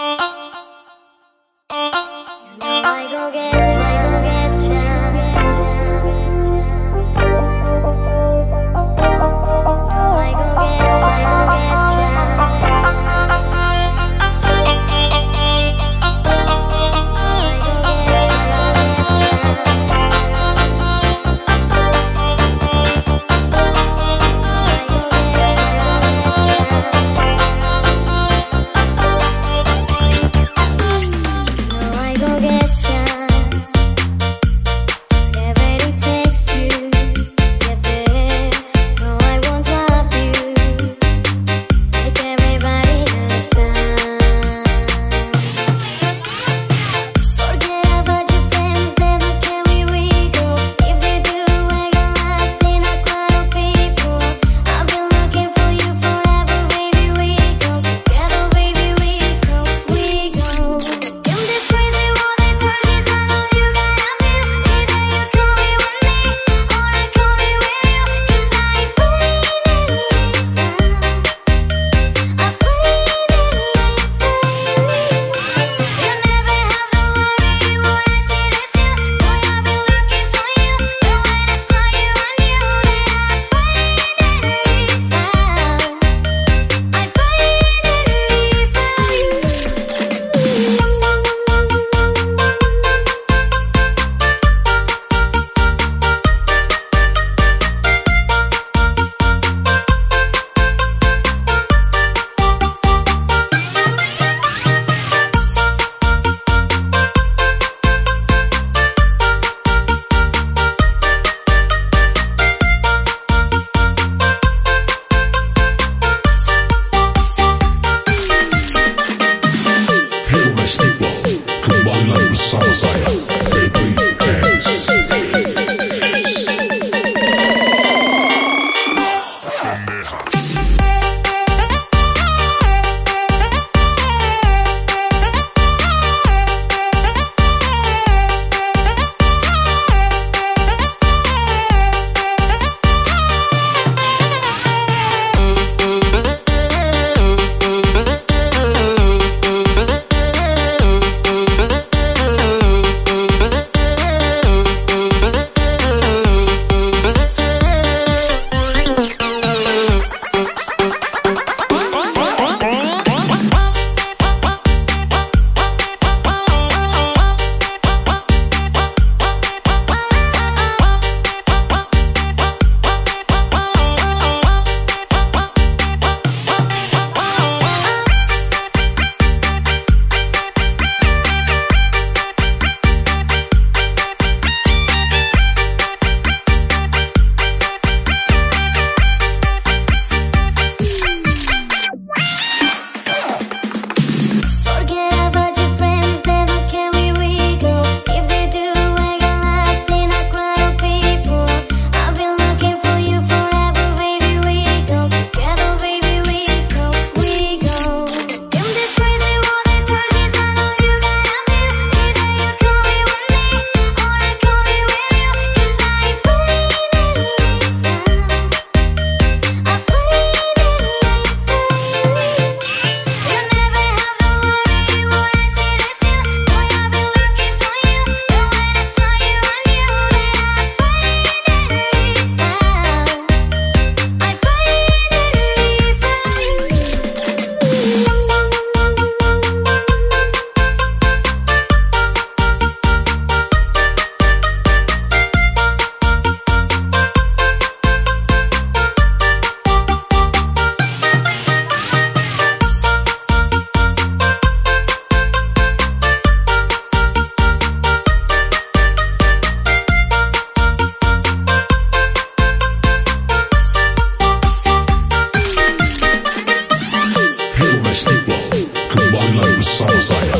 oh, Southside.